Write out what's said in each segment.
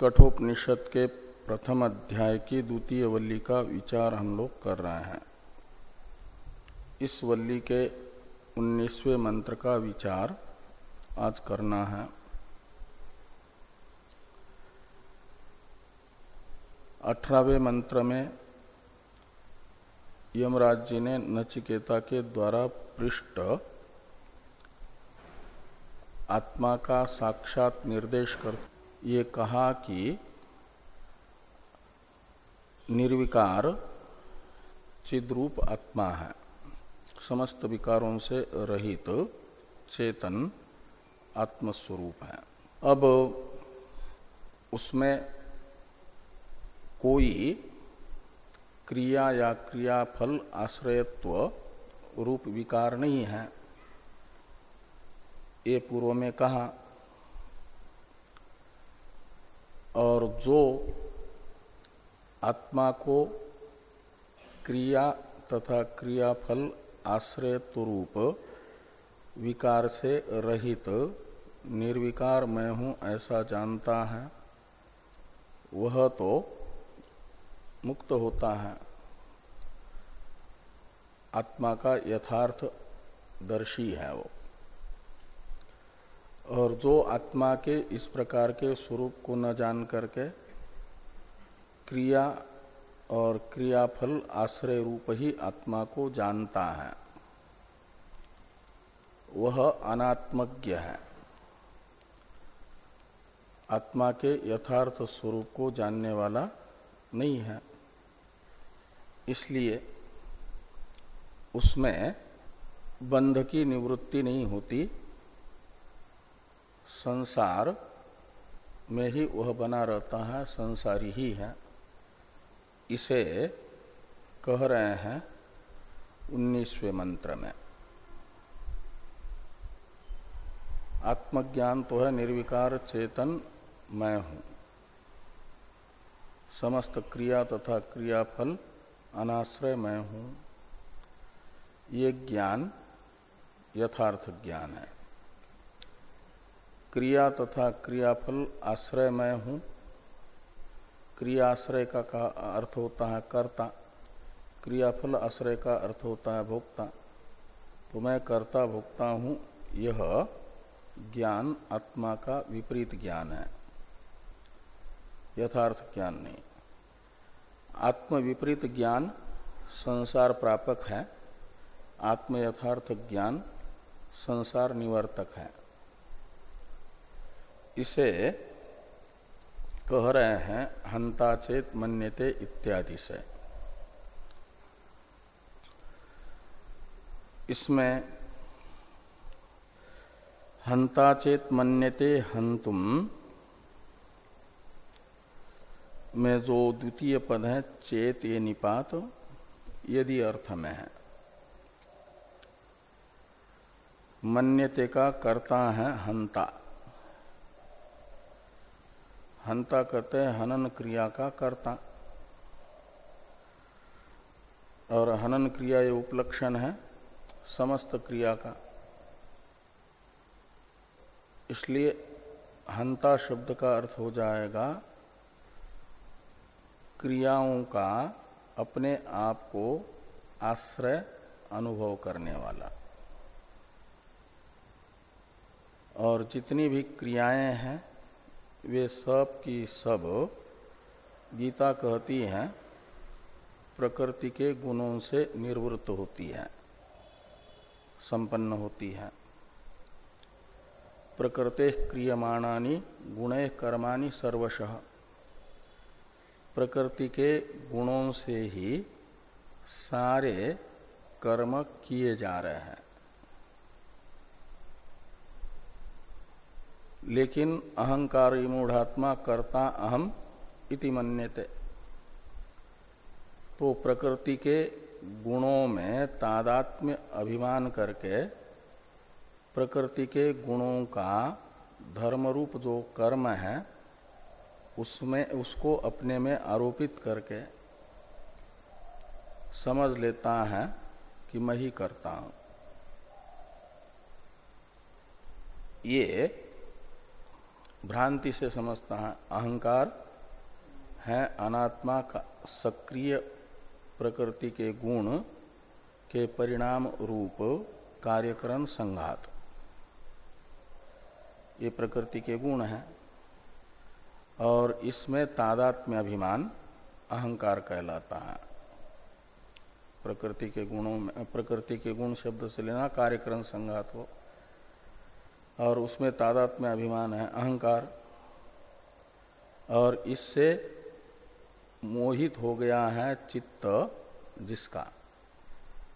कठोपनिषद के प्रथम अध्याय की द्वितीय वल्ली का विचार हम लोग कर रहे हैं। इस वल्ली के उन्नीसवें मंत्र का विचार आज करना है। अठारहवें मंत्र में यमराज जी ने नचिकेता के द्वारा पृष्ठ आत्मा का साक्षात निर्देश कर ये कहा कि निर्विकार चिद्रूप आत्मा है। समस्त विकारों से रहित चेतन आत्मस्वरूप है। अब उसमें कोई क्रिया या क्रियाफल, आश्रयत्व रूप विकार नहीं है। ये पूर्व में कहा और जो आत्मा को क्रिया तथा क्रियाफल आश्रय रूप विकार से रहित, निर्विकार मैं हूँ ऐसा जानता है, वह तो मुक्त होता है। आत्मा का यथार्थ दर्शी है वो। और जो आत्मा के इस प्रकार के स्वरूप को न जान करके क्रिया और क्रियाफल आश्रय रूप ही आत्मा को जानता है। वह अनात्मज्ञ है। आत्मा के यथार्थ स्वरूप को जानने वाला नहीं है। इसलिए उसमें बंध की निवृत्ति नहीं होती। संसार में ही वह बना रहता है, संसारी ही है। इसे कह रहे हैं उन्नीसवें मंत्र में। आत्मज्ञान तो है निर्विकार, चेतन मैं हूँ। समस्त क्रिया तथा क्रियाफल अनाश्रय मैं हूँ। ये ज्ञान यथार्थ ज्ञान है। क्रिया तथा क्रियाफल आश्रय मैं हूँ। क्रियाश्रय का, का अर्थ होता है कर्ता। क्रियाफल आश्रय का अर्थ होता है भोक्ता। तो मैं कर्ता भोक्ता हूँ यह ज्ञान आत्मा का विपरीत ज्ञान है। यथार्थ ज्ञान नहीं। आत्म विपरीत ज्ञान संसार प्रापक है। आत्म यथार्थ ज्ञान संसार निवर्तक है। इसे कह रहे हैं हंता चेत मन्यते इत्यादि से। इसमें हंता चेत मन्यते हंतुम में जो द्वितीय पद है, चेत ये निपात यदि अर्थ में है। मन्यते का कर्ता है हंता हंता कहते हैं, हनन क्रिया का कर्ता। और हनन क्रिया ये उपलक्षण है, समस्त क्रिया का। इसलिए हंता शब्द का अर्थ हो जाएगा, क्रियाओं का अपने आप को आश्रय अनुभव करने वाला। और जितनी भी क्रियाएँ हैं वे सब की सब गीता कहती हैं, प्रकृति के गुणों से निर्वृत्त होती है, संपन्न होती है। प्रकृते क्रियमाणानी, गुण कर्माणि सर्वश। प्रकृति के गुणों से ही सारे कर्म किए जा रहे हैं। लेकिन अहंकार मूढ़ात्मा करता अहम इति मन्यते। तो प्रकृति के गुणों में तादात्म्य अभिमान करके प्रकृति के गुणों का धर्मरूप जो कर्म है, उसमें, उसको अपने में आरोपित करके समझ लेता है कि मैं ही करता हूँ। ये भ्रांति से समझता है, अहंकार है अनात्मा का सक्रिय प्रकृति के गुण के परिणाम रूप कार्यकरण संघात। ये प्रकृति के गुण हैं और इसमें तादात्म्य अभिमान अहंकार कहलाता है। प्रकृति के गुणों में, प्रकृति के गुण शब्द से लेना कार्यक्रम संघात हो। और उसमें तादात्म्य अभिमान है, अहंकार। और इससे मोहित हो गया है चित्त, जिसका।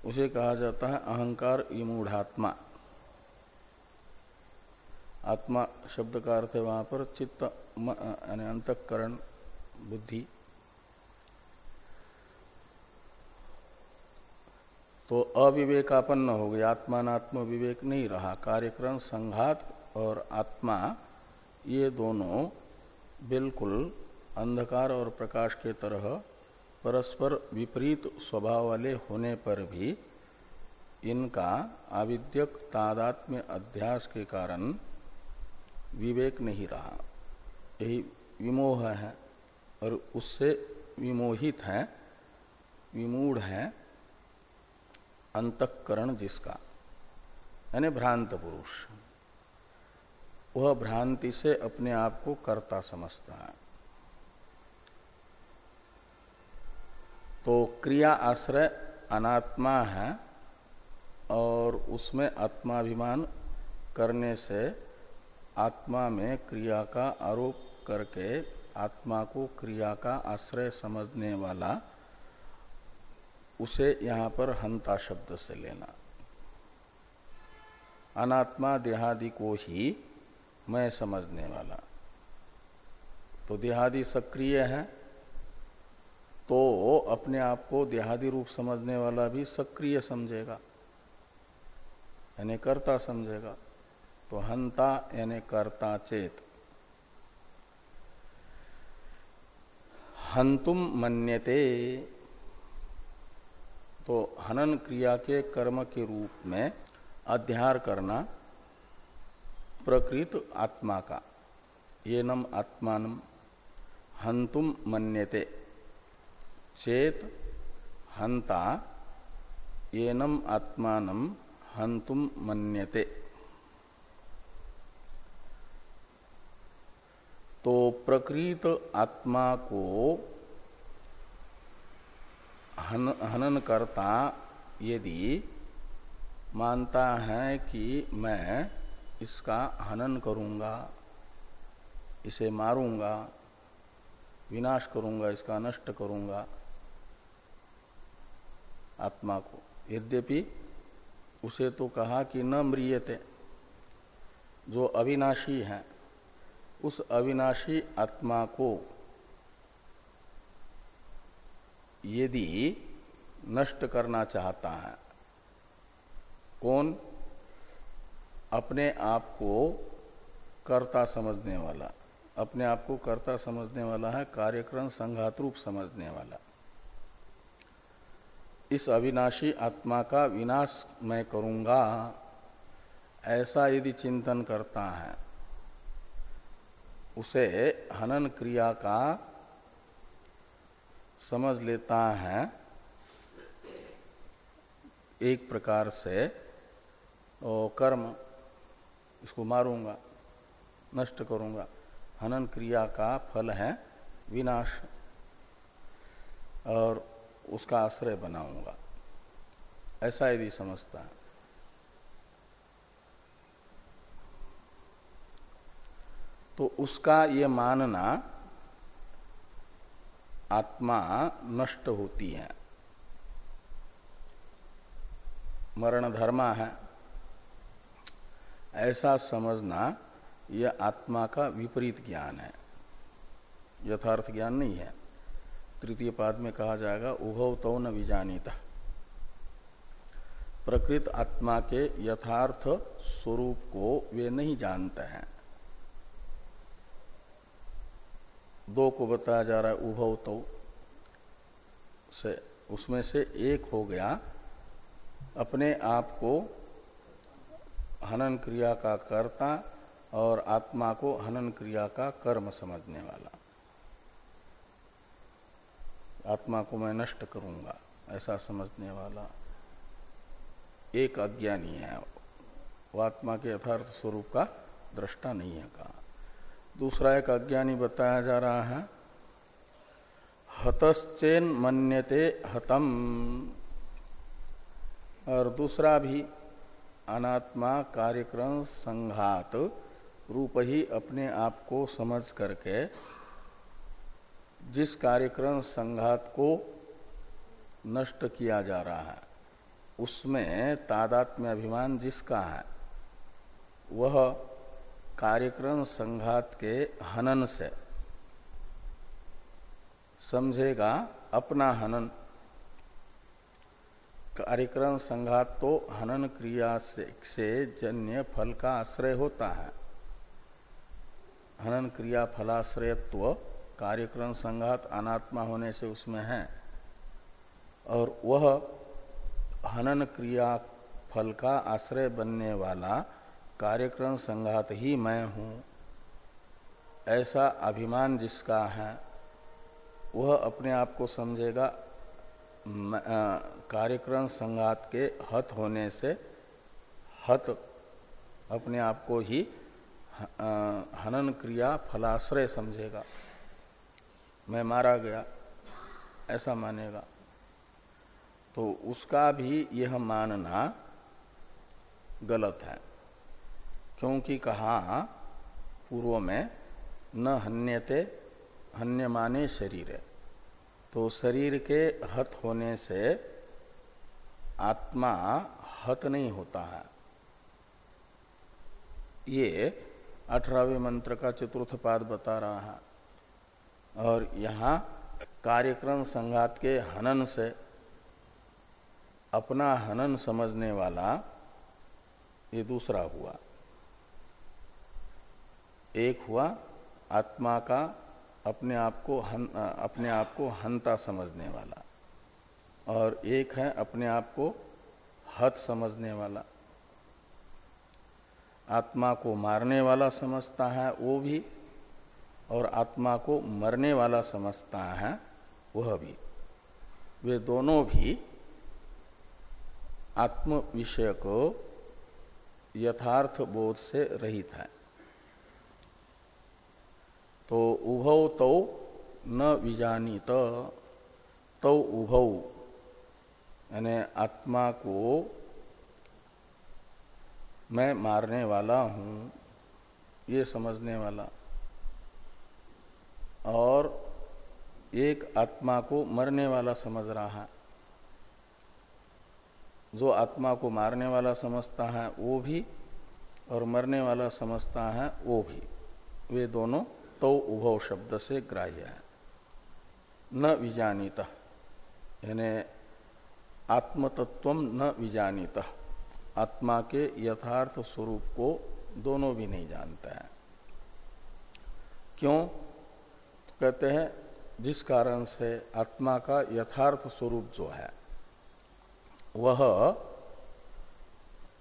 उसे कहा जाता है अहंकार इमूढ़ात्मा आत्मा शब्द का अर्थ है वहाँ पर चित्त यानी अंतकरण, बुद्धि। तो अविवेकापन्न हो गया आत्मात्म विवेक नहीं रहा। कार्यक्रम, संघात और आत्मा, ये दोनों बिल्कुल अंधकार और प्रकाश के तरह परस्पर विपरीत स्वभाव वाले होने पर भी इनका आविद्यक तादात्म्य अध्यास के कारण विवेक नहीं रहा। यही विमोह है और उससे विमोहित है, विमूढ़ है। अंतकरण जिसका, यानी भ्रांत पुरुष। वह भ्रांति से अपने आप को कर्ता समझता है। तो क्रिया आश्रय अनात्मा है और उसमें आत्माभिमान करने से आत्मा में क्रिया का आरोप करके आत्मा को क्रिया का आश्रय समझने वाला उसे यहाँ पर हंता शब्द से लेना। अनात्मा देहादि को ही मैं समझने वाला। तो देहादि सक्रिय है तो अपने आप को देहादि रूप समझने वाला भी सक्रिय समझेगा, यानी कर्ता समझेगा। तो हंता यानी कर्ता चेत। हंतुम मन्यते तो हनन क्रिया के कर्म के रूप में अध्यार करना प्रकृत आत्मा का। ये नम आत्मान हंतुम मन्यते। चेत हंता येनम आत्मान हंतुम मन्यते। तो प्रकृत आत्मा को हन, हनन करता यदि मानता है कि मैं इसका हनन करूँगा इसे मारूँगा विनाश करूँगा इसका नष्ट करूँगा आत्मा को। यद्यपि उसे तो कहा कि न म्रियते जो अविनाशी है उस अविनाशी आत्मा को यदि नष्ट करना चाहता है, कौन अपने आप को कर्ता समझने वाला? अपने आप को कर्ता समझने वाला है, कार्यक्रम संघात रूप समझने वाला। इस अविनाशी आत्मा का विनाश मैं करूँगा, ऐसा यदि चिंतन करता है, उसे हनन क्रिया का समझ लेता है एक प्रकार से ओ, कर्म इसको मारूँगा नष्ट करूँगा हनन क्रिया का फल है विनाश और उसका आश्रय बनाऊँगा। ऐसा यदि समझता है। तो उसका ये मानना आत्मा नष्ट होती है। मरण धर्मा है। ऐसा समझना यह आत्मा का विपरीत ज्ञान है। यथार्थ ज्ञान नहीं है। तृतीय पाद में कहा जाएगा उभव तो न विजानीता। प्रकृत आत्मा के यथार्थ स्वरूप को वे नहीं जानते हैं। दो को बताया जा रहा है उभव तो से, उसमें से एक हो गया, अपने आप को हनन क्रिया का कर्ता और आत्मा को हनन क्रिया का कर्म समझने वाला। आत्मा को मैं नष्ट करूँगा, ऐसा समझने वाला। एक अज्ञानी है, वो आत्मा के यथार्थ स्वरूप का दृष्टा नहीं है कहा। दूसरा एक अज्ञानी बताया जा रहा है। हतश्चेन मन्यते हतम। और दूसरा भी, अनात्मा कार्यक्रम संघात, रूप ही अपने आप को समझ करके, जिस कार्यक्रम संघात को नष्ट किया जा रहा है, उसमें तादात्म्य अभिमान जिसका है, वह कार्यक्रम संघात के हनन से समझेगा अपना हनन। कार्यक्रम संघात तो हनन क्रिया से, से जन्य फल का आश्रय होता है। हनन क्रिया फलाश्रयत्व कार्यक्रम संघात अनात्मा होने से उसमें है। और वह हनन क्रिया फल का आश्रय बनने वाला कार्यक्रम संघात ही मैं हूँ। ऐसा अभिमान जिसका है, वह अपने आप को समझेगा कार्यक्रम संघात के हत होने से हत अपने आप को ही हनन क्रिया फलाश्रय समझेगा। मैं मारा गया, ऐसा मानेगा। तो उसका भी यह मानना गलत है। क्योंकि कहा पूर्व में, न हन्यते हन्य माने शरीर। तो शरीर के हत होने से आत्मा हत नहीं होता है। ये अठारहवें मंत्र का चतुर्थ पाद बता रहा है। और यहाँ कार्यक्रम संघात के हनन से, अपना हनन समझने वाला ये दूसरा हुआ। एक हुआ आत्मा का अपने आप को हन, अपने आप को हंता समझने वाला और एक है अपने आप को हत समझने वाला। आत्मा को मारने वाला समझता है वो भी और आत्मा को मरने वाला समझता है वह भी। वे दोनों भी आत्म विषय को यथार्थ बोध से रहित है। तो उभौ तो न विजानीत तो उभौ। यानी आत्मा को मैं मारने वाला हूँ, ये समझने वाला। और एक आत्मा को मरने वाला समझ रहा है। जो आत्मा को मारने वाला समझता है, वो भी, और मरने वाला समझता है, वो भी। वे दोनों तो उभव शब्द से ग्राह्य है। न विजानित। यानी आत्मतत्व न विजानित। आत्मा के यथार्थ स्वरूप को दोनों भी नहीं जानते हैं। क्यों? तो कहते हैं, जिस कारण से आत्मा का यथार्थ स्वरूप जो है, वह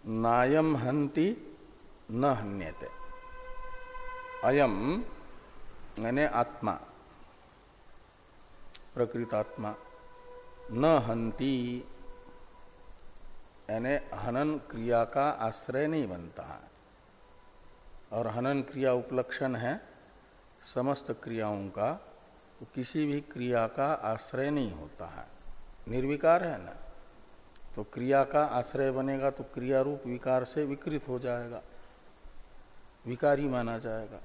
नायम हंति न हन्यते। अयम यानी आत्मा, प्रकृत आत्मा, न हंति, यानी हनन क्रिया का आश्रय नहीं बनता। है और हनन क्रिया उपलक्षण है, समस्त क्रियाओं का तो किसी भी क्रिया का आश्रय नहीं होता है। निर्विकार है ना? तो क्रिया का आश्रय बनेगा तो क्रिया रूप विकार से विकृत हो जाएगा। विकारी माना जाएगा।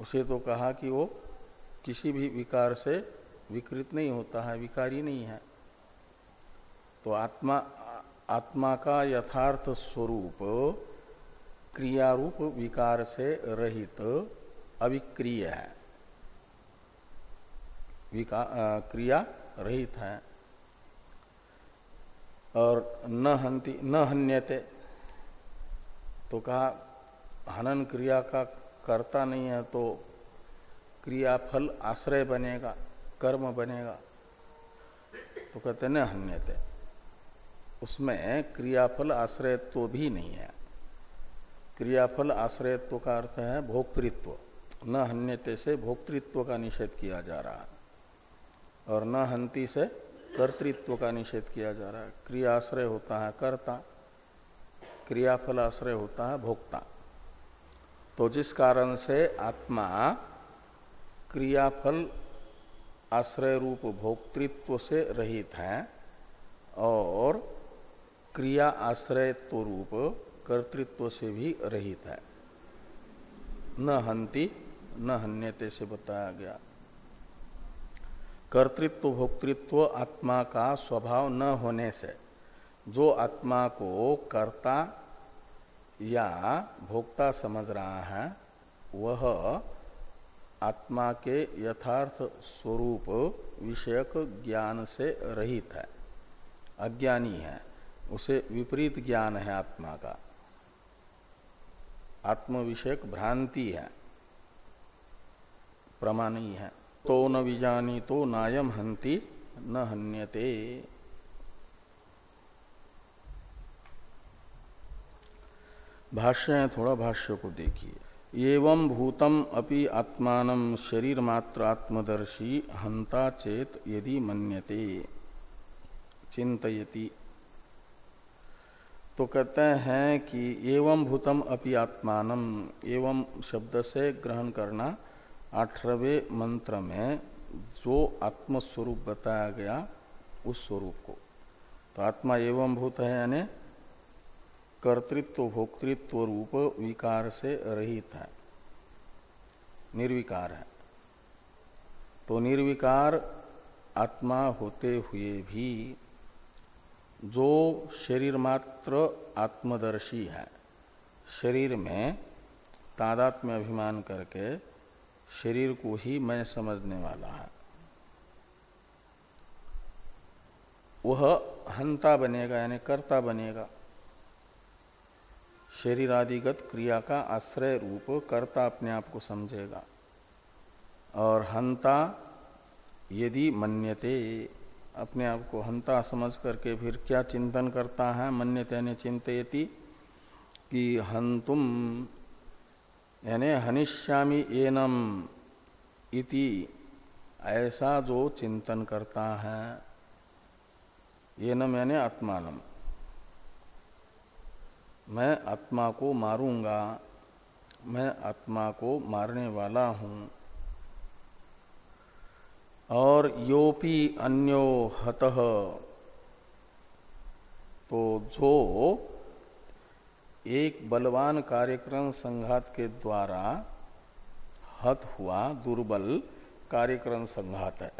उसे तो कहा कि वो किसी भी विकार से विकृत नहीं होता है, विकारी नहीं है। तो आत्मा आत्मा का यथार्थ स्वरूप क्रिया रूप विकार से रहित अविक्रिय है। क्रिया रहित है। और न हंति, न हन्यते। तो कहा, हनन क्रिया का करता नहीं है तो क्रियाफल आश्रय बनेगा, कर्म बनेगा। तो कहते न हन्यते। उसमें क्रियाफल आश्रय तो भी नहीं है। क्रियाफल आश्रयत्व का अर्थ है भोक्तृत्व। न हन्यते से भोक्तृत्व का निषेध किया जा रहा है। और न हंति से कर्तृत्व का निषेध किया जा रहा है। क्रियाश्रय होता है कर्ता, क्रियाफल आश्रय होता है भोक्ता। तो जिस कारण से आत्मा क्रियाफल आश्रय रूप भोक्तृत्व से रहित है और क्रिया आश्रयत्व रूप कर्तृत्व से भी रहित है। न हंति, न हन्यते से बताया गया। कर्तृत्व, भोक्तृत्व आत्मा का स्वभाव न होने से जो आत्मा को कर्ता या भोक्ता समझ रहा है, वह आत्मा के यथार्थ स्वरूप विषयक ज्ञान से रहित है। अज्ञानी है, उसे विपरीत ज्ञान है आत्मा का। आत्म विषयक भ्रांति है प्रमाणी है। तो न विजानी तो नायम हंति न हन्यते। भाष्य है थोड़ा भाष्य को देखिए। एवं भूतम अपि आत्मान शरीर मात्र आत्मदर्शी हंता चेत यदि मन्यते। चिंतयति तो कहते हैं कि एवं भूतम अपि आत्मान, एवं शब्द से ग्रहण करना अठारहवें मंत्र में जो आत्मस्वरूप बताया गया, उस स्वरूप को। तो आत्मा एवं भूत है यानी कर्तृत्व, भोक्तृत्व रूप विकार से रहित है। निर्विकार है। तो निर्विकार आत्मा होते हुए भी जो शरीर मात्र आत्मदर्शी है, शरीर में तादात्म्य अभिमान करके शरीर को ही मैं समझने वाला है। वह हंता बनेगा यानी कर्ता बनेगा। शरीर आदिगत क्रिया का आश्रय रूप कर्ता अपने आप को समझेगा। और हंता यदि मन्यते, अपने आप को हंता समझ करके फिर क्या चिंतन करता है? मन्यते ने चिंतती कि हंतुम, यानी हनिष्यामी एनम इति, ऐसा जो चिंतन करता है। एनम यानी आत्मानम। मैं आत्मा को मारूँगा, मैं आत्मा को मारने वाला हूँ। और योपि अन्यो हत तो जो एक बलवान कार्यक्रम संघात के द्वारा हत हुआ, दुर्बल कार्यक्रम संघात है।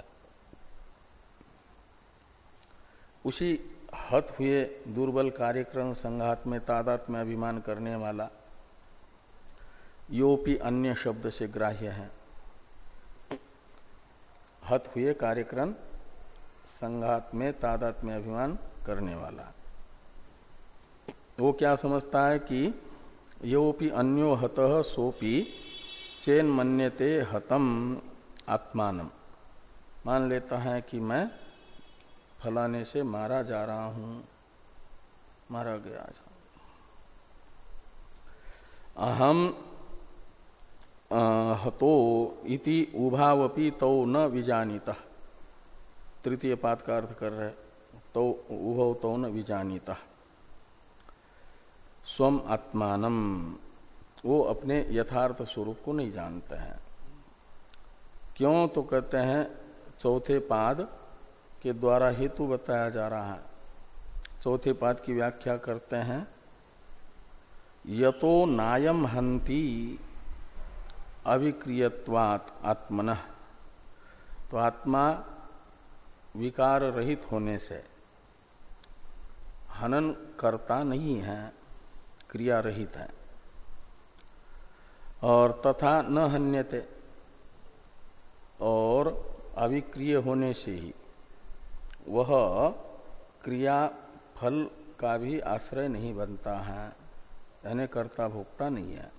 उसी हत हुए दुर्बल कार्यक्रम संघात में तादात में अभिमान करने वाला योपी अन्य शब्द से ग्राह्य है। हत हुए कार्यक्रम संघात में तादात में अभिमान करने वाला। वो क्या समझता है कि योपी अन्यो हत सोपी चेन मन्यते हतम आत्मान मान लेता है कि मैं फलाने से मारा जा रहा हूँ, मारा गया अहम हतो इति उभावपी तो न विजानीता। तृतीय पाद का अर्थ कर रहे तो उभव तो न विजानीता। स्वम आत्मान वो अपने यथार्थ स्वरूप को नहीं जानते हैं। क्यों तो कहते हैं, चौथे पाद के द्वारा हेतु बताया जा रहा है। चौथे पाद की व्याख्या करते हैं। यतो नायम हंति अभिक्रियवात आत्मन। तो आत्मा विकार रहित होने से हनन करता नहीं है, क्रिया रहित है। और तथा न हन्यते, और अविक्रिय होने से ही वह क्रिया फल का भी आश्रय नहीं बनता है। यानी कर्ता भोक्ता नहीं है।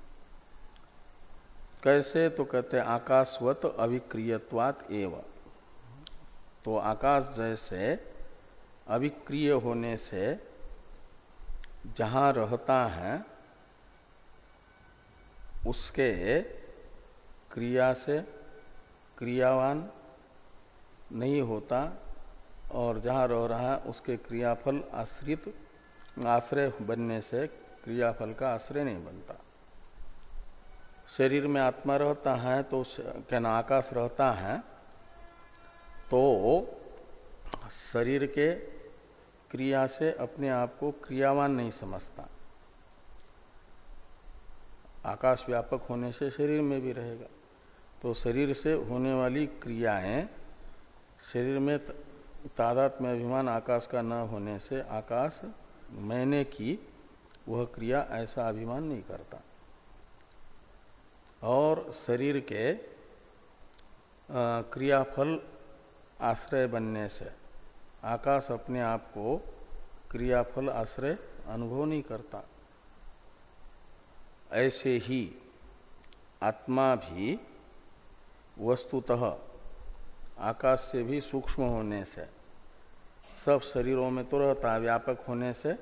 कैसे? तो कहते आकाशवत अविक्रियवात एव। तो आकाश जैसे अविक्रिय होने से जहाँ रहता है, उसके क्रिया से क्रियावान नहीं होता और जहाँ रह रहा है, उसके क्रियाफल आश्रित, आश्रय बनने से क्रियाफल का आश्रय नहीं बनता। शरीर में आत्मा रहता है तो क्या आकाश रहता है तो शरीर के क्रिया से अपने आप को क्रियावान नहीं समझता। आकाश व्यापक होने से शरीर में भी रहेगा। तो शरीर से होने वाली क्रियाएँ शरीर में तादात में अभिमान आकाश का न होने से आकाश मैंने की, वह क्रिया ऐसा अभिमान नहीं करता। और शरीर के क्रियाफल आश्रय बनने से आकाश अपने आप को क्रियाफल आश्रय अनुभव नहीं करता। ऐसे ही आत्मा भी वस्तुतः आकाश से भी सूक्ष्म होने से, सब शरीरों में तो रहता है, व्यापक होने से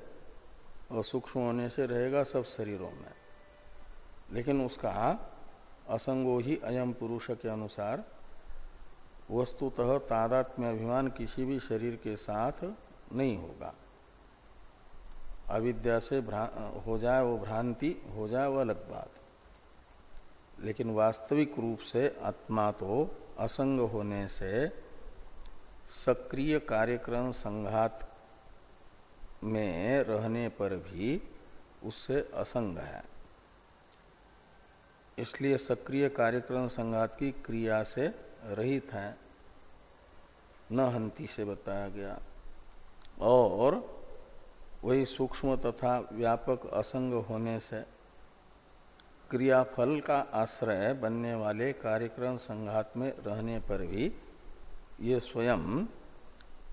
और सूक्ष्म होने से रहेगा सब शरीरों में। लेकिन उसका असंगो ही अयम पुरुष के अनुसार वस्तुतः तादात्म्य अभिमान किसी भी शरीर के साथ नहीं होगा। अविद्या से हो जाए वो भ्रांति, हो जाए वो अलग बात। लेकिन वास्तविक रूप से आत्मा तो असंग होने से सक्रिय कार्यक्रम संघात में रहने पर भी उससे असंग है। इसलिए सक्रिय कार्यक्रम संघात की क्रिया से रहित है। न हंति से बताया गया। और वही सूक्ष्म तथा व्यापक असंग होने से क्रियाफल का आश्रय बनने वाले कार्यक्रम संघात में रहने पर भी ये स्वयं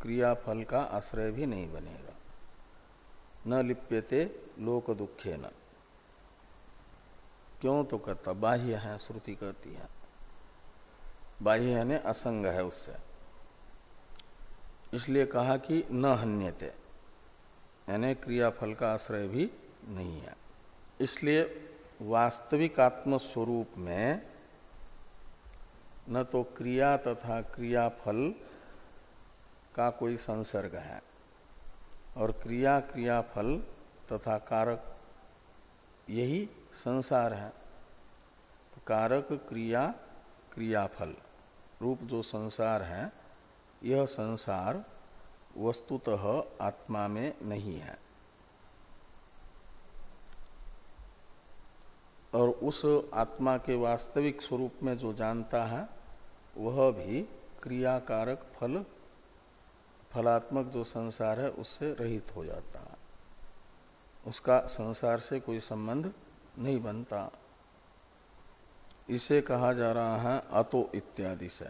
क्रियाफल का आश्रय भी नहीं बनेगा। न लिप्यते लोक दुखे न। क्यों तो करता? बाह्य है, श्रुति कहती है। बाह्य यानी असंग है उससे। इसलिए कहा कि न हन्यते। यानी क्रियाफल का आश्रय भी नहीं है। इसलिए वास्तविक आत्म स्वरूप में न तो क्रिया तथा क्रियाफल का कोई संसर्ग है, और क्रिया, क्रियाफल तथा कारक यही संसार है। तो कारक, क्रिया, क्रियाफल रूप जो संसार है, यह संसार वस्तुतः आत्मा में नहीं है। और उस आत्मा के वास्तविक स्वरूप में जो जानता है, वह भी क्रियाकारक फल, फलात्मक जो संसार है, उससे रहित हो जाता है। उसका संसार से कोई संबंध नहीं बनता। इसे कहा जा रहा है अतो इत्यादि से।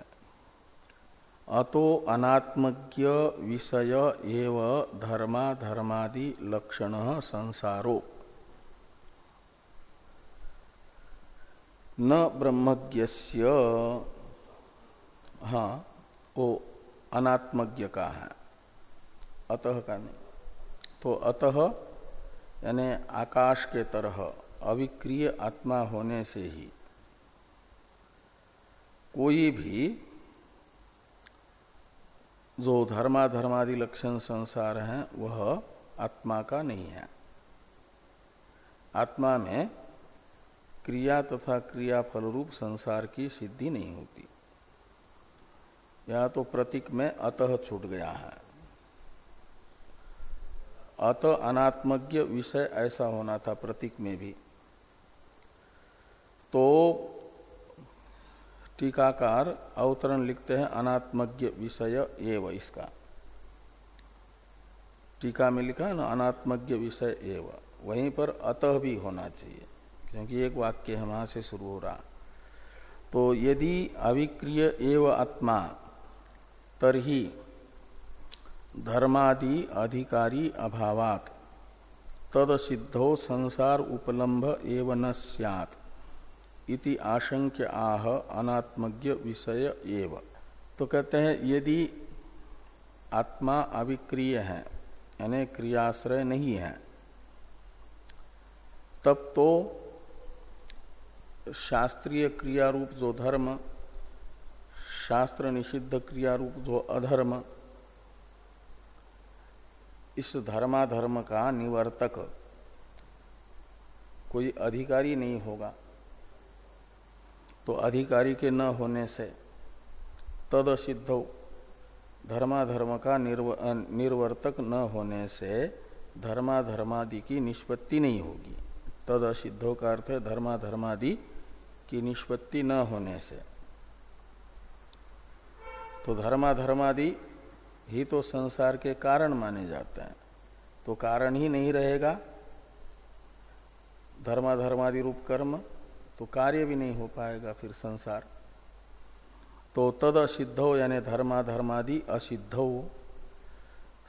अतो अनात्मज्ञ विषय एव धर्मा धर्मादि लक्षण संसारो। न ब्रह्मज्ञस्य। हाँ वो अनात्मज्ञ का है। अतः का नहीं। तो अतः, यानी आकाश के तरह अविक्रिय आत्मा होने से ही कोई भी जो धर्माधर्मादि लक्षण संसार है, वह आत्मा का नहीं है। आत्मा में क्रिया तथा क्रिया फल रूप संसार की सिद्धि नहीं होती। यह तो प्रतीक में अतः छूट गया है। अत अनात्मज्ञ विषय ऐसा होना था प्रतीक में भी। तो टीकाकार अवतरण लिखते हैं अनात्मज्ञ विषय एव इसका। टीका में लिखा है ना, अनात्मज्ञ विषय एव। वहीं पर अतः भी होना चाहिए। क्योंकि एक वाक्य है, वहाँ से शुरू हो रहा। तो यदि अविक्रिय एव आत्मा, तरही धर्मादि अधिकारी अभावात, तद सिद्धो संसार उपलम्भ एव न इति आशंक्य आह अनात्मज्ञ विषय एव। तो कहते हैं, यदि आत्मा अविक्रिय है, यानी क्रियाश्रय नहीं है, तब तो शास्त्रीय क्रिया रूप जो धर्म शास्त्र निषिद्ध क्रिया रूप जो अधर्म इस धर्माधर्म का निवर्तक कोई अधिकारी नहीं होगा। तो अधिकारी के न होने से तद सिद्ध धर्माधर्म का निर्व, निर्वर्तक न होने से धर्माधर्मादि की निष्पत्ति नहीं होगी। तद असिद्धों का अर्थ है धर्माधर्मादि की निष्पत्ति न होने से। तो धर्माधर्मादि ही तो संसार के कारण माने जाते हैं। तो कारण ही नहीं रहेगा। धर्माधर्मादि रूप कर्म तो कार्य भी नहीं हो पाएगा फिर संसार। तो तद असिद्धो यानी धर्माधर्मादि असिद्धो।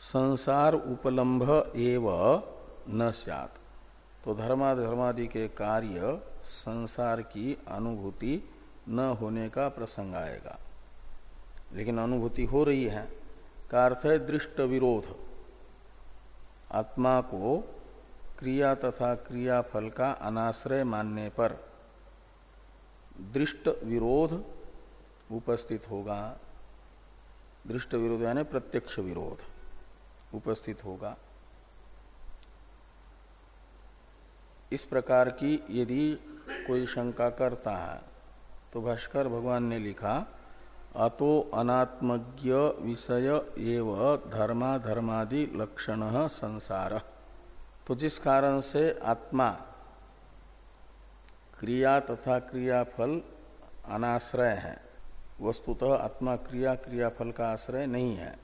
संसार उपलम्भ एव न सत तो धर्माधर्मादि के कार्य संसार की अनुभूति न होने का प्रसंग आएगा। लेकिन अनुभूति हो रही है, का अर्थ है दृष्ट विरोध। आत्मा को क्रिया तथा क्रिया फल का अनाश्रय मानने पर दृष्ट विरोध उपस्थित होगा। दृष्ट विरोध यानी प्रत्यक्ष विरोध उपस्थित होगा। इस प्रकार की यदि कोई शंका करता है तो भाष्कर भगवान ने लिखा, अतो अनात्मज्ञ विषय एव धर्मा धर्मादि लक्षण संसार। तो जिस कारण से आत्मा क्रिया तथा क्रियाफल अनाश्रय है, वस्तुतः आत्मा क्रिया, क्रियाफल का आश्रय नहीं है,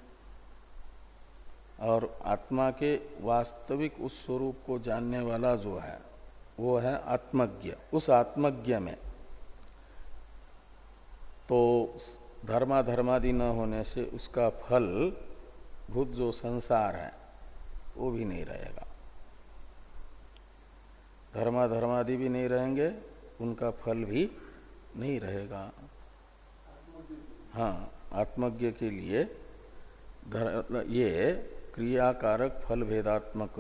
और आत्मा के वास्तविक उस स्वरूप को जानने वाला जो है वो है आत्मज्ञ। उस आत्मज्ञ में तो धर्माधर्मादि न होने से उसका फल, भूत जो संसार है, वो भी नहीं रहेगा। धर्माधर्मादि भी नहीं रहेंगे, उनका फल भी नहीं रहेगा। हाँ आत्मज्ञ के लिए ये क्रियाकारक फल भेदात्मक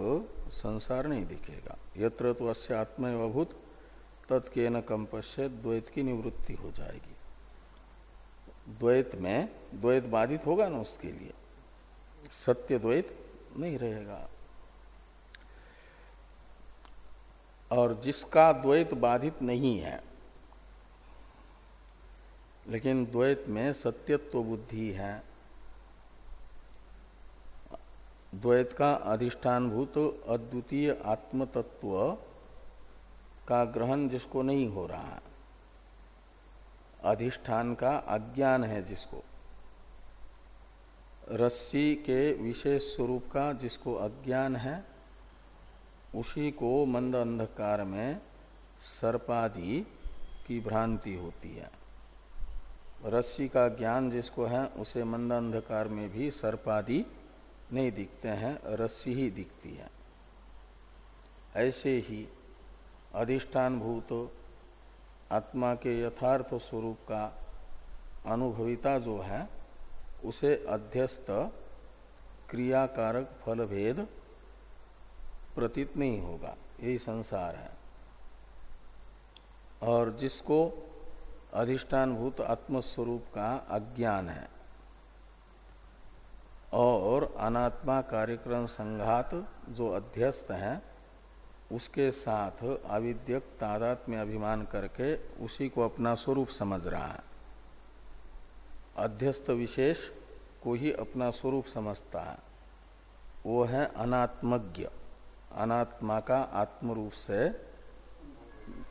संसार नहीं दिखेगा। यत्र तो अस्य आत्मभूत तत्के न कंपश्य द्वैत की निवृत्ति हो जाएगी। द्वैत में, द्वैत बाधित होगा ना उसके लिए। सत्य द्वैत नहीं रहेगा। और जिसका द्वैत बाधित नहीं है, लेकिन द्वैत में सत्यत्व बुद्धि है द्वैत का अधिष्ठानभूत अद्वितीय आत्म तत्व का ग्रहण जिसको नहीं हो रहा है। अधिष्ठान का अज्ञान है जिसको। रस्सी के विशेष स्वरूप का जिसको अज्ञान है, उसी को मंद अंधकार में सर्पादि की भ्रांति होती है। रस्सी का ज्ञान जिसको है, उसे मंद अंधकार में भी सर्पादि नहीं दिखते हैं, रस्सी ही दिखती है। ऐसे ही अधिष्ठान भूत आत्मा के यथार्थ स्वरूप का अनुभविता जो है, उसे अध्यस्त क्रियाकारक फल भेद प्रतीत नहीं होगा। यही संसार है। और जिसको अधिष्ठान भूत आत्मस्वरूप का अज्ञान है और अनात्मा कार्यक्रम संघात जो अध्यस्त है, उसके साथ अविद्यक तादात में अभिमान करके उसी को अपना स्वरूप समझ रहा है। अध्यस्त विशेष को ही अपना स्वरूप समझता है। वो है अनात्मज्ञ। अनात्मा का आत्म रूप से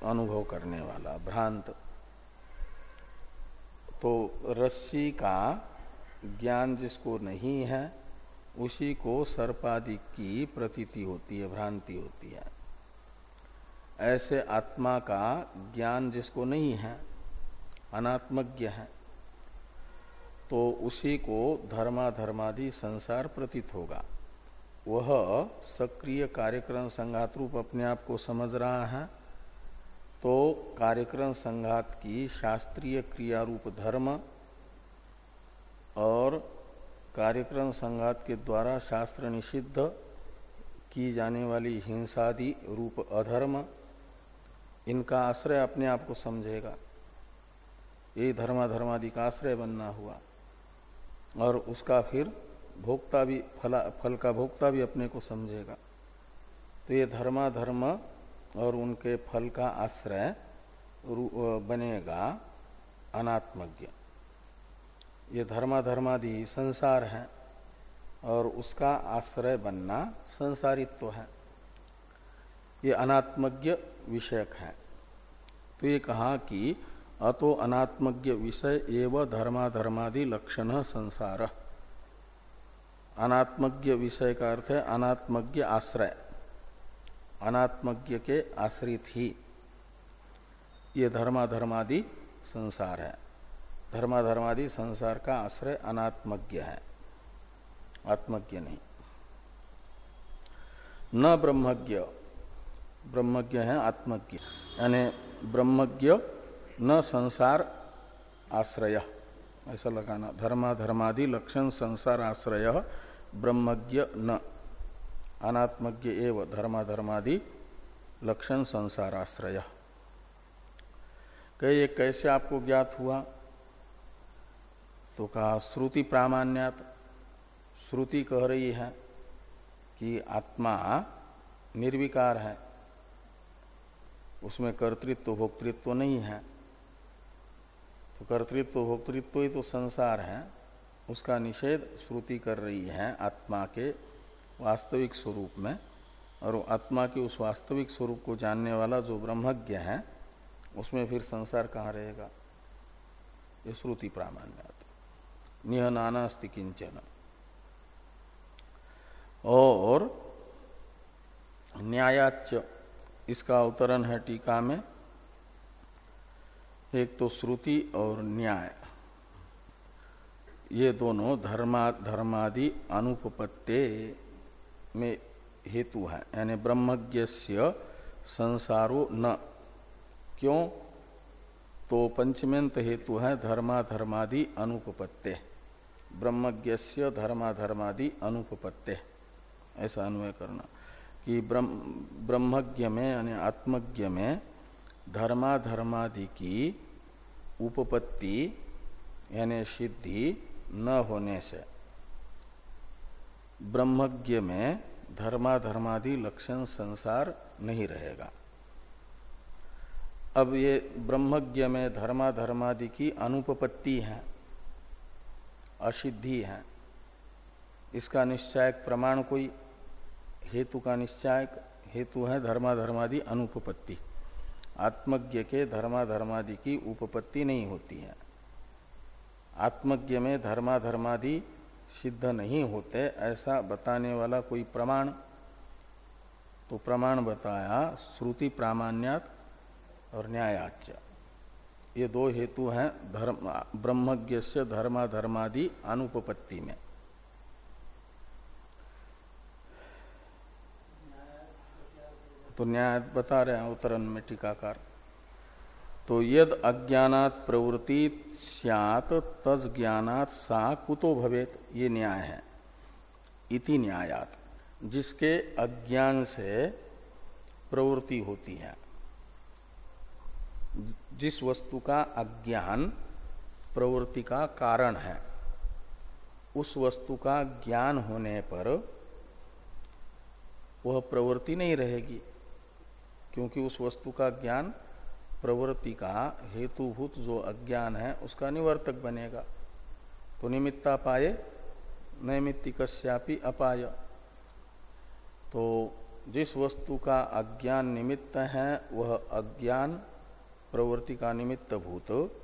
अनुभव करने वाला, भ्रांत। तो रस्सी का ज्ञान जिसको नहीं है, उसी को सर्पादि की प्रतीति होती है, भ्रांति होती है। ऐसे आत्मा का ज्ञान जिसको नहीं है, अनात्मज्ञ है तो उसी को धर्माधर्मादि संसार प्रतीत होगा। वह सक्रिय कार्यक्रम संघात रूप अपने आप को समझ रहा है तो कार्यक्रम संघात की शास्त्रीय क्रिया रूप धर्म और कार्यक्रम संघात के द्वारा शास्त्र निषिद्ध की जाने वाली हिंसादि रूप अधर्म, इनका आश्रय अपने आप को समझेगा। यही धर्मा धर्मादि का आश्रय बनना हुआ। और उसका फिर भोक्ता भी, फला, फल का भोक्ता भी अपने को समझेगा। तो ये धर्मा धर्म और उनके फल का आश्रय बनेगा अनात्मज्ञ। ये धर्मा धर्मादि संसार है और उसका आश्रय बनना संसारित्व है। ये अनात्मज्ञ विषयक है। तो ये कहा कि अतो अनात्मज्ञ विषय एवं धर्मा धर्मादि लक्षण संसार। अनात्मज्ञ विषय का अर्थ है अनात्मज्ञ आश्रय। अनात्मज्ञ के आश्रित ही ये धर्माधर्मादि संसार है। धर्माधर्मादि संसार का आश्रय अनात्मज्ञ है। आत्मज्ञ नहीं। न ब्रह्मज्ञ। ब्रह्मज्ञ है आत्मज्ञ। यानी ब्रह्मज्ञ न संसार आश्रय। ऐसा लगाना। धर्माधर्मादि लक्षण संसार आश्रय, ब्रह्मज्ञ न। अनात्मज्ञ एव धर्माधर्मादि लक्षण संसाराश्रय कहे ये कैसे आपको ज्ञात हुआ? तो कहा, श्रुति प्रामाण्यात, श्रुति कह रही है कि आत्मा निर्विकार है। उसमें कर्तृत्व, भोक्तृत्व नहीं है। तो कर्तृत्व, भोक्तृत्व ही तो संसार है। उसका निषेध श्रुति कर रही है आत्मा के वास्तविक स्वरूप में। और आत्मा के उस वास्तविक स्वरूप को जानने वाला जो ब्रह्मज्ञ है, उसमें फिर संसार कहाँ रहेगा? ये श्रुति प्रामाण्य निह नाना किंचन और न्यायाच इसका अवतरण है टीका में। एक तो श्रुति और न्याय। ये दोनों धर्मा, धर्मादि अनुपत्ते में हेतु है। यानी ब्रह्मज्ञ संसारो न। क्यों? तो पंचमेंत हेतु है धर्मा, धर्मादि अनुपत्ते ब्रह्मज्ञ धर्मा धर्मादि अनुपत्ते ऐसा अन्वय करना। कि ब्रह्म, ब्रह्मज्ञ में यानी आत्मज्ञ में धर्माधर्मादि की उपपत्ति यानी सिद्धि न होने से ब्रह्मज्ञ में धर्माधर्मादि लक्षण संसार नहीं रहेगा। अब ये ब्रह्मज्ञ में धर्माधर्मादि की अनुपपत्ति है। असिद्धि है। इसका निश्चायक प्रमाण कोई हेतु का निश्चायक हेतु है धर्मा धर्मादि अनुपपत्ति। आत्मज्ञ के धर्मा धर्मादि की उपपत्ति नहीं होती है। आत्मज्ञ में धर्मा धर्मादि सिद्ध नहीं होते, ऐसा बताने वाला कोई प्रमाण। तो प्रमाण बताया, श्रुति प्रामाण्यात और न्यायाच ये दो हेतु हैं, धर्म ब्रह्मज्ञ से धर्मा धर्मादि अनुपपत्ति में। तो न्याय बता रहे हैं उत्तरण में टीकाकार। तो यद अज्ञात प्रवृत्ति सियात तज ज्ञानात सा कुतो भवेत, ये न्याय है। इति न्यायात, जिसके अज्ञान से प्रवृत्ति होती है। जिस वस्तु का अज्ञान प्रवृत्ति का कारण है, उस वस्तु का ज्ञान होने पर वह प्रवृत्ति नहीं रहेगी, क्योंकि उस वस्तु का ज्ञान प्रवृत्ति का हेतुभूत जो अज्ञान है, उसका निवर्तक बनेगा। तो निमित्ता पाए नैमित्तिकश्यापि अपाय। तो जिस वस्तु का अज्ञान निमित्त है, वह अज्ञान प्रवृत्ति का निमित्त भूत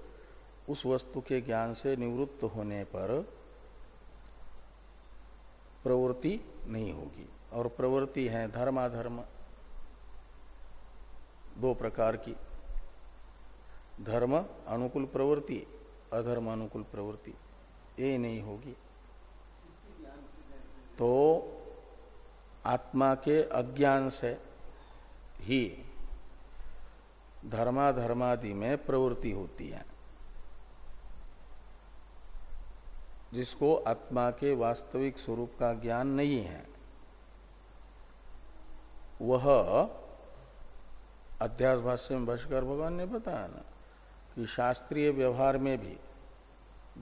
उस वस्तु के ज्ञान से निवृत्त होने पर प्रवृत्ति नहीं होगी। और प्रवृत्ति है धर्माधर्म। दो प्रकार की। धर्म अनुकूल प्रवृत्ति, अधर्म अनुकूल प्रवृत्ति। ये नहीं होगी। तो आत्मा के अज्ञान से ही धर्माधर्मादि में प्रवृत्ति होती है। जिसको आत्मा के वास्तविक स्वरूप का ज्ञान नहीं है, वह अध्यास भाष्य में भाष्कर भगवान ने बताया ना कि शास्त्रीय व्यवहार में भी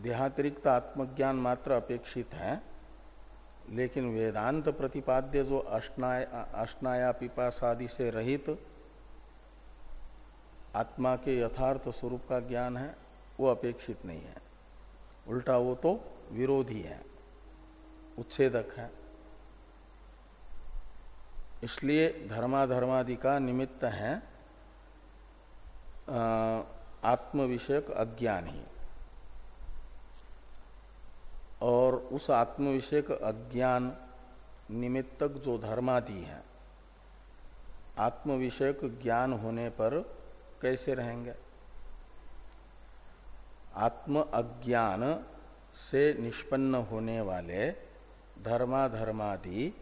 देहातिरिक्त आत्मज्ञान मात्र अपेक्षित है, लेकिन वेदांत प्रतिपाद्य जो अष्टाया पिपासादि से रहित आत्मा के यथार्थ स्वरूप का ज्ञान है, वो अपेक्षित नहीं है। उल्टा वो तो विरोधी है, उच्छेदक है। इसलिए धर्माधर्मादि का निमित्त है आत्म विषयक अज्ञान। ही और उस आत्म विषयक अज्ञान निमित्तक जो धर्मादि है आत्म विषयक ज्ञान होने पर कैसे रहेंगे? आत्म अज्ञान से निष्पन्न होने वाले धर्माधर्मादि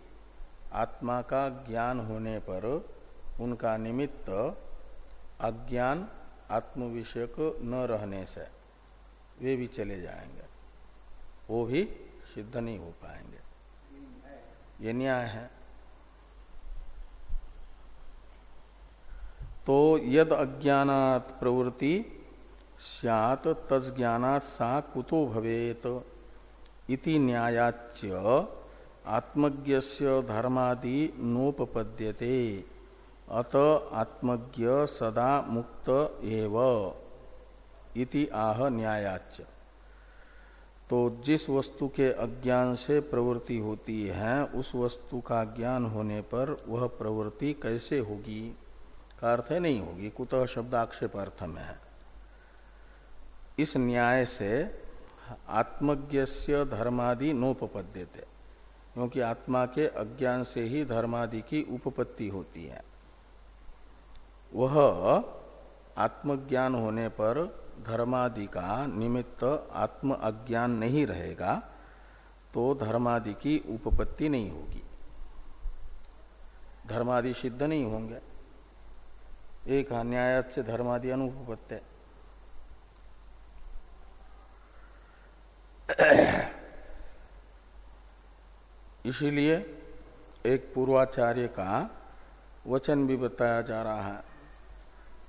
आत्मा का ज्ञान होने पर उनका निमित्त अज्ञान आत्म विषयक न रहने से वे भी चले जाएँगे। वो भी सिद्ध नहीं हो पाएँगे। ये न्याय है। तो यद अज्ञात प्रवृत्ति सियात तज्ञात सा कुतो भवेत। इति न्यायाच्य आत्मज्ञ धर्मादि नोपपद्यते। अत आत्मज्ञ सदा मुक्त एव। इति आह न्यायाच्य। तो जिस वस्तु के अज्ञान से प्रवृत्ति होती है, उस वस्तु का ज्ञान होने पर वह प्रवृत्ति कैसे होगी? का अर्थ है नहीं होगी। कुतः शब्द आक्षेप अर्थ में है। इस न्याय से आत्मज्ञ धर्मादि नोपपद्यते, क्योंकि आत्मा के अज्ञान से ही धर्मादि की उपपत्ति होती है। वह आत्मज्ञान होने पर धर्मादि का निमित्त आत्म अज्ञान नहीं रहेगा तो धर्मादि की उपपत्ति नहीं होगी। धर्मादि सिद्ध नहीं होंगे। एक अन्याय से धर्मादि अनुपत्य इसीलिए एक पूर्वाचार्य का वचन भी बताया जा रहा है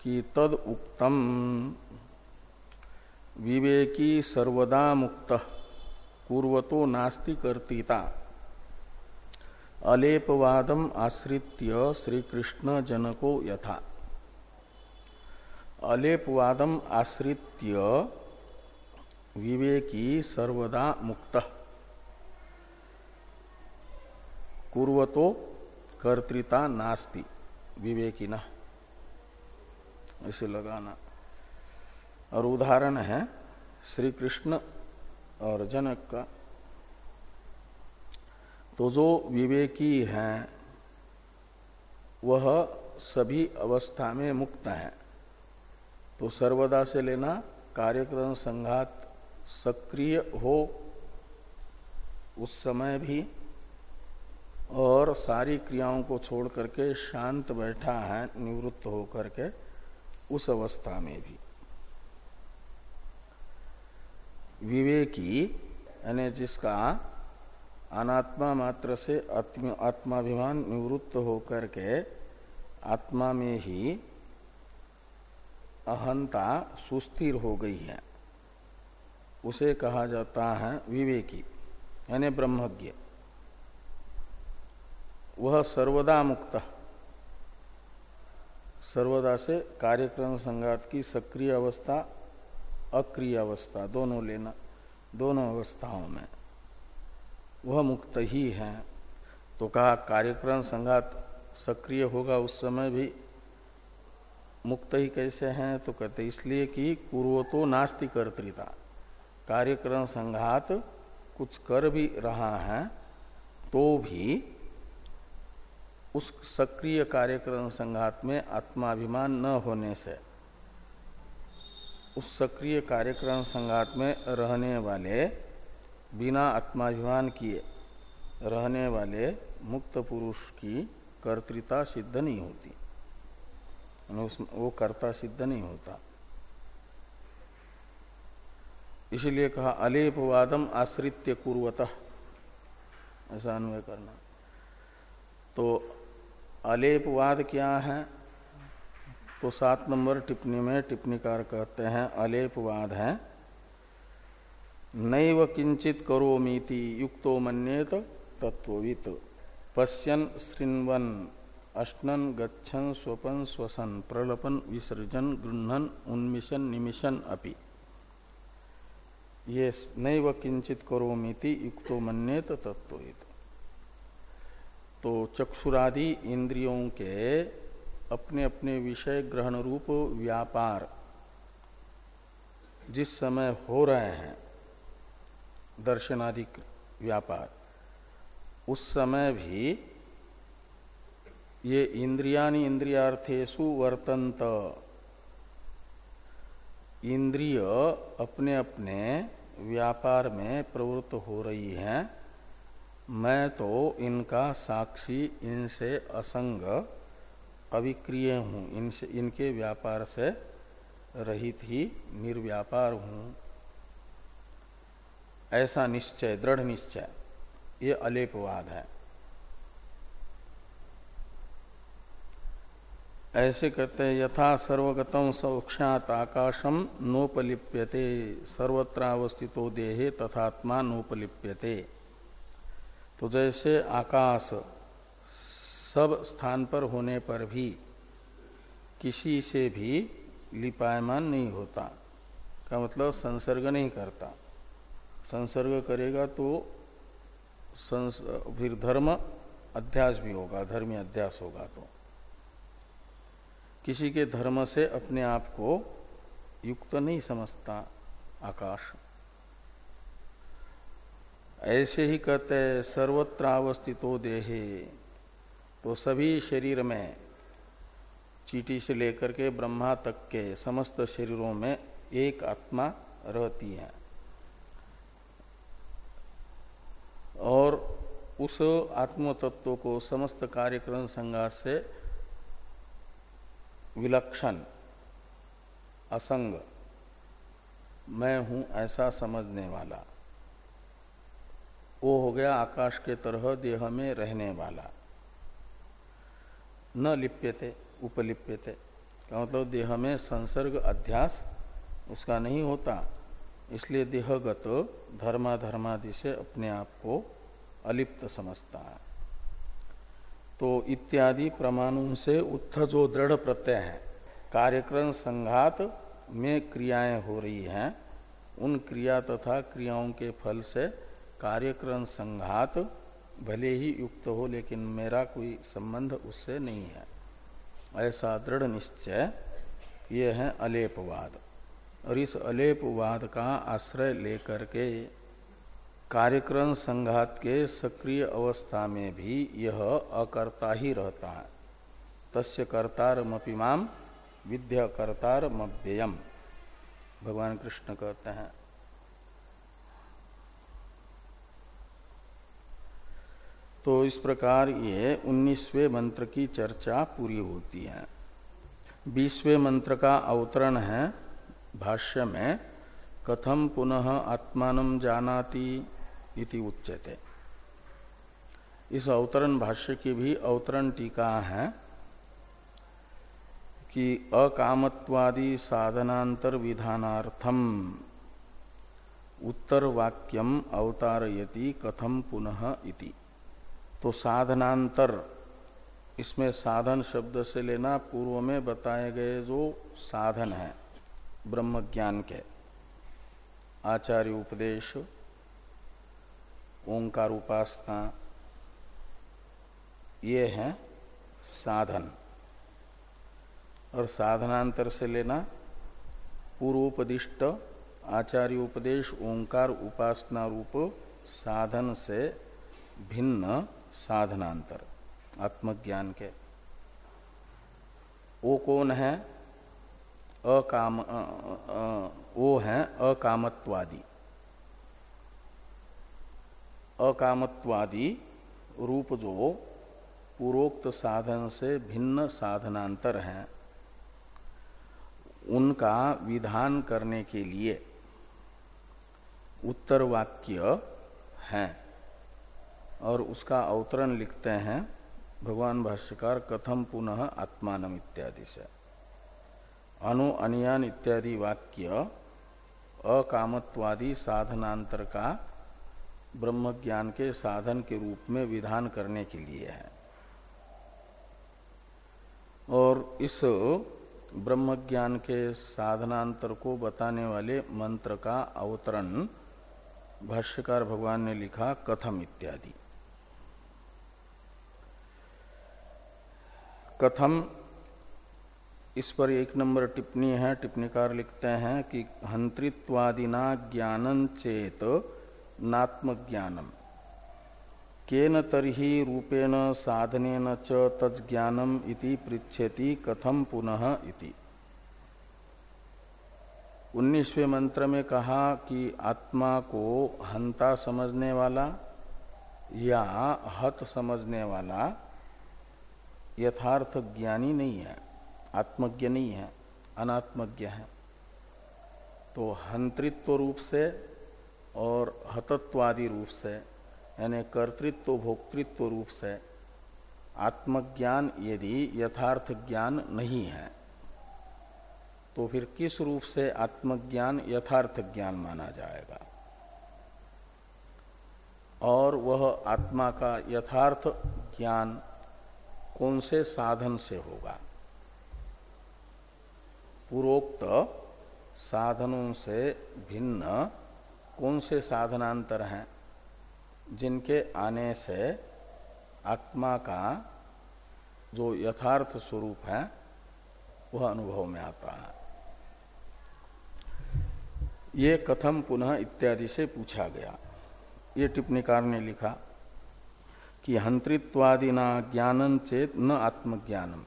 कि तद उक्तम। विवेकी सर्वदा मुक्त पूर्वतो नास्ति कर्तिता। अलेपवादम आश्रित्य श्री कृष्ण जनको यथा। अलेपवादम आश्रित्य विवेकी सर्वदा मुक्त। पूर्वतो कर्तृता नास्ति विवेकी न इसे लगाना। और उदाहरण है श्री कृष्ण और जनक का। तो जो विवेकी हैं, वह सभी अवस्था में मुक्त है। तो सर्वदा से लेना कार्यक्रम संघात सक्रिय हो उस समय भी और सारी क्रियाओं को छोड़ करके शांत बैठा है, निवृत्त होकर के उस अवस्था में भी। विवेकी, यानी जिसका अनात्मा मात्र से आत्माभिमान निवृत्त होकर के आत्मा में ही अहंता सुस्थिर हो गई है। उसे कहा जाता है विवेकी, यानी ब्रह्मज्ञ। वह सर्वदा मुक्त। सर्वदा से कार्यक्रम संगात की सक्रिय अवस्था, अक्रिय अवस्था, दोनों लेना, दोनों अवस्थाओं में। वह मुक्त ही है। तो कहा, कार्यक्रम संघात सक्रिय होगा उस समय भी मुक्त ही कैसे हैं? तो कहते इसलिए कि पूर्व तो नास्ति कर्तृता। कार्यक्रम संघात कुछ कर भी रहा है तो भी उस सक्रिय कार्यक्रम संघात में आत्माभिमान न होने से, उस सक्रिय कार्यक्रम संघात में रहने वाले, बिना आत्माभिमान किए रहने वाले मुक्त पुरुष की कर्तृता सिद्ध नहीं होती। वो कर्ता सिद्ध नहीं होता। इसलिए कहा, अलेपवादम आश्रित्य कुर्वत। ऐसा अन्वय करना। तो अलेपवाद क्या है? तो सात नंबर टिप्पणी में टिप्पणीकार कहते हैं, अलेपवाद है, नैव किंचित करोमीति युक्तो मन्येत तत्वित पश्यन श्रृण्वन अश्नन, गच्छन, स्वपन, स्वसन, प्रलपन विसर्जन गृहन उन्मिशन निमिशन अपि। ये नैव किंचित करोमीति युक्तो मन्येत तत्वित तो चक्षुरादि इंद्रियों के अपने अपने विषय ग्रहण रूप व्यापार जिस समय हो रहे हैं, दर्शनादि व्यापार, उस समय भी ये इंद्रियानि इंद्रियार्थेशु वर्तंत इंद्रिय अपने अपने व्यापार में प्रवृत्त हो रही हैं। मैं तो इनका साक्षी, इनसे असंग अविक्रिय हूँ। इनसे, इनके व्यापार से रहित ही निर्व्यापार हूँ। ऐसा निश्चय, दृढ़ निश्चय, ये अलेपवाद है। ऐसे कहते हैं यथा सर्वगतम सौक्षात आकाशम नोपलिप्यते सर्वत्रावस्थितो देहे तथात्मा नोपलिप्यते। तो जैसे आकाश सब स्थान पर होने पर भी किसी से भी लिपायमान नहीं होता का मतलब संसर्ग नहीं करता। संसर्ग करेगा तो संस, फिर धर्म अध्यास भी होगा धर्मी अध्यास होगा तो। किसी के धर्म से अपने आप को युक्त नहीं समझता आकाश। ऐसे ही कहते सर्वत्रावस्थितो देहे। तो सभी शरीर में चीटी से लेकर के ब्रह्मा तक के समस्त शरीरों में एक आत्मा रहती है। और उस आत्म तत्व को समस्त कार्यक्रम संघात से विलक्षण, असंग, मैं हूँ ऐसा समझने वाला। वो हो गया आकाश के तरह देह में रहने वाला। न लिप्यते, उपलिप्यते, का मतलब देह में संसर्ग, अध्यास उसका नहीं होता। इसलिए देहगत धर्माधर्मादि से अपने आप को अलिप्त समझता है। तो इत्यादि प्रमाणों से उत्थ जो दृढ़ प्रत्यय है। कार्यक्रम संघात में क्रियाएँ हो रही हैं। उन क्रिया तथा क्रियाओं के फल से कार्यक्रम संघात भले ही युक्त हो, लेकिन मेरा कोई संबंध उससे नहीं है। ऐसा दृढ़ निश्चय ये है अलेपवाद। और इस अलेपवाद का आश्रय लेकर के कार्यक्रम संघात के सक्रिय अवस्था में भी यह अकर्ता ही रहता है। तस्य कर्तार मपिमाम विद्या कर्तार मव्ययम भगवान कृष्ण कहते हैं तो इस प्रकार ये उन्नीसवें मंत्र की चर्चा पूरी होती है। बीसवें मंत्र का अवतरण है, भाष्य में कथम पुनः आत्मान जानाति इति उच्यते। इस अवतरण भाष्य की भी अवतरण टीका है कि अकामत्वादि साधनांतर विधानार्थम उत्तर वाक्यम अवतारयति कथम पुनः इति। तो साधनांतर, इसमें साधन शब्द से लेना पूर्व में बताए गए जो साधन है ब्रह्म ज्ञान के। आचार्य उपदेश ओंकार उपासना, ये है साधन। और साधनांतर से लेना पूर्वोपदिष्ट आचार्य उपदेश ओंकार उपासना रूप साधन से भिन्न साधनांतर, आत्मज्ञान के। वो कौन है? अकाम वो है अकामत्वादी। अकामत्वादी रूप जो पूर्वोक्त साधन से भिन्न साधनांतर हैं। उनका विधान करने के लिए उत्तर वाक्य हैं और उसका अवतरण लिखते हैं भगवान भाष्यकार कथम पुनः आत्मान इत्यादि से। अनु अनियान इत्यादि वाक्य अकामत्वादी साधनांतर का ब्रह्म ज्ञान के साधन के रूप में विधान करने के लिए है। और इस ब्रह्म ज्ञान के साधनांतर को बताने वाले मंत्र का अवतरण भाष्यकार भगवान ने लिखा, कथम इत्यादि। कथम, इस पर एक नंबर टिप्पणी है, टिप्पणीकार लिखते हैं कि हंत्रित्वादिना ज्ञान चेत नात्म ज्ञानम केन तरही रूपेण साधनेन च तज्ज्ञानम इति पृछति कथम पुनः इति। उन्नीसवें मंत्र में कहा कि आत्मा को हंता समझने वाला या हत समझने वाला यथार्थ ज्ञानी नहीं है, आत्मज्ञ नहीं है, अनात्मज्ञ है। तो हंतृत्व रूप से और हतत्वादि रूप से, यानी कर्तृत्व, भोक्तृत्व रूप से आत्मज्ञान यदि यथार्थ ज्ञान नहीं है तो फिर किस रूप से आत्मज्ञान यथार्थ ज्ञान माना जाएगा? और वह आत्मा का यथार्थ ज्ञान कौन से साधन से होगा? पूर्वोक्त साधनों से भिन्न कौन से साधनांतर हैं जिनके आने से आत्मा का जो यथार्थ स्वरूप है, वह अनुभव में आता है। ये कथम पुनः इत्यादि से पूछा गया। ये टिप्पणीकार ने लिखा कि हंत्रित्वादिना ज्ञानन चेत न आत्मज्ञानम।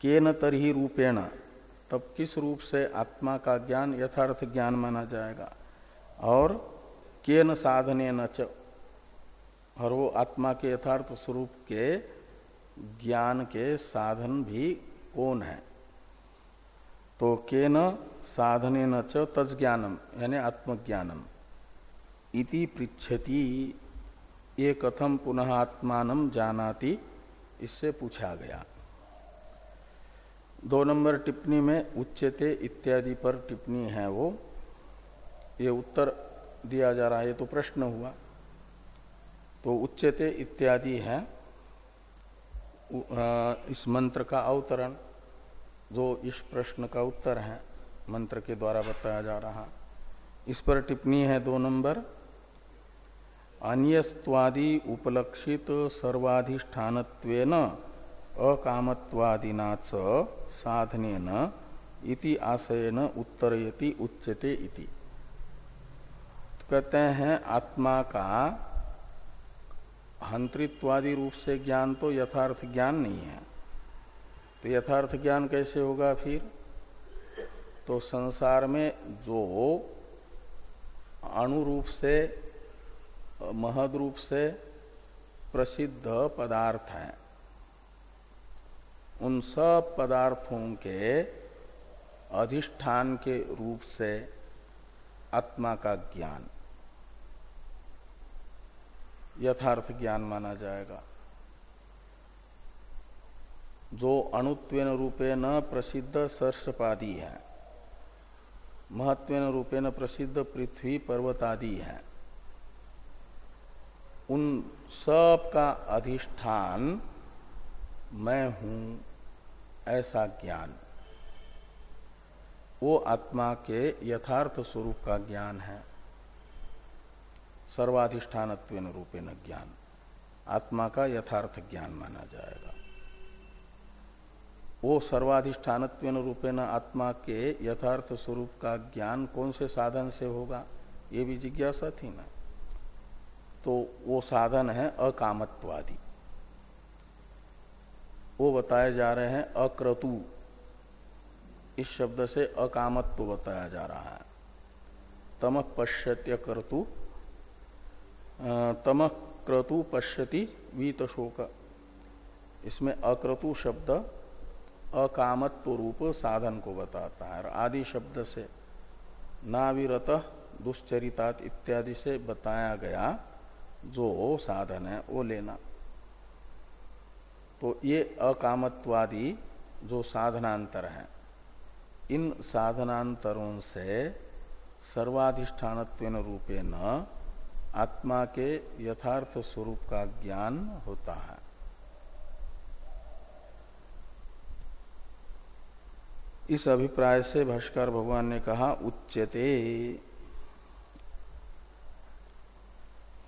के न तरही रूपेण, तब किस रूप से आत्मा का ज्ञान यथार्थ ज्ञान माना जाएगा? और केन साधने न च। और वो आत्मा के यथार्थ स्वरूप के ज्ञान के साधन भी कौन है? तो के न साधने न च तज ज्ञानम यानी आत्मज्ञानम। इति पृछति ये कथम पुनः आत्मान जानाति, इससे पूछा गया। दो नंबर टिप्पणी में उच्चते इत्यादि पर टिप्पणी है वो। ये उत्तर दिया जा रहा है, ये तो प्रश्न हुआ। तो उच्चते इत्यादि है। इस मंत्र का अवतरण, जो इस प्रश्न का उत्तर है, मंत्र के द्वारा बताया जा रहा। इस पर टिप्पणी है दो नंबर। अन्यस्वादि उपलक्षित सर्वाधिष्ठान अकामत्वादिना साधनेन इति आशयन उत्तरयति, उच्यते इति। कहते हैं, आत्मा का हंत्रित्वादि रूप से ज्ञान तो यथार्थ ज्ञान नहीं है। तो यथार्थ ज्ञान कैसे होगा फिर? तो संसार में जो अणुरूप से, महद रूप से प्रसिद्ध पदार्थ हैं, उन सब पदार्थों के अधिष्ठान के रूप से आत्मा का ज्ञान। यथार्थ ज्ञान माना जाएगा। जो अणुत्वेन रूपेण प्रसिद्ध सर्षपादी है, महत्वेन रूपेण प्रसिद्ध पृथ्वी पर्वतादि है, उन सब का अधिष्ठान मैं हूँ ऐसा ज्ञान। वो आत्मा के यथार्थ स्वरूप का ज्ञान है। सर्वाधिष्ठान रूपेण ज्ञान। आत्मा का यथार्थ ज्ञान माना जाएगा। वो सर्वाधिष्ठान रूपेण आत्मा के यथार्थ स्वरूप का ज्ञान कौन से साधन से होगा, ये भी जिज्ञासा थी ना। तो वो साधन है अकामत्वादि। वो बताए जा रहे हैं अक्रतु। इस शब्द से अकामत्व बताया जा रहा है। तमक पश्यत्य कर्तु तम क्रतु पश्यति वीत शोक इसमें अक्रतु शब्द अकामत्व रूप साधन को बताता है। आदि शब्द से नाविरत, दुश्चरितात इत्यादि से बताया गया जो साधन है, वो लेना। तो ये अकामत्वादि जो साधनांतर है, इन साधनांतरों से सर्वाधिष्ठान रूपेण आत्मा के यथार्थ स्वरूप का ज्ञान होता है। इस अभिप्राय से भाष्कर भगवान ने कहा उच्चते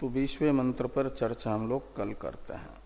तो बीसवें मंत्र पर चर्चा हम लोग कल करते हैं।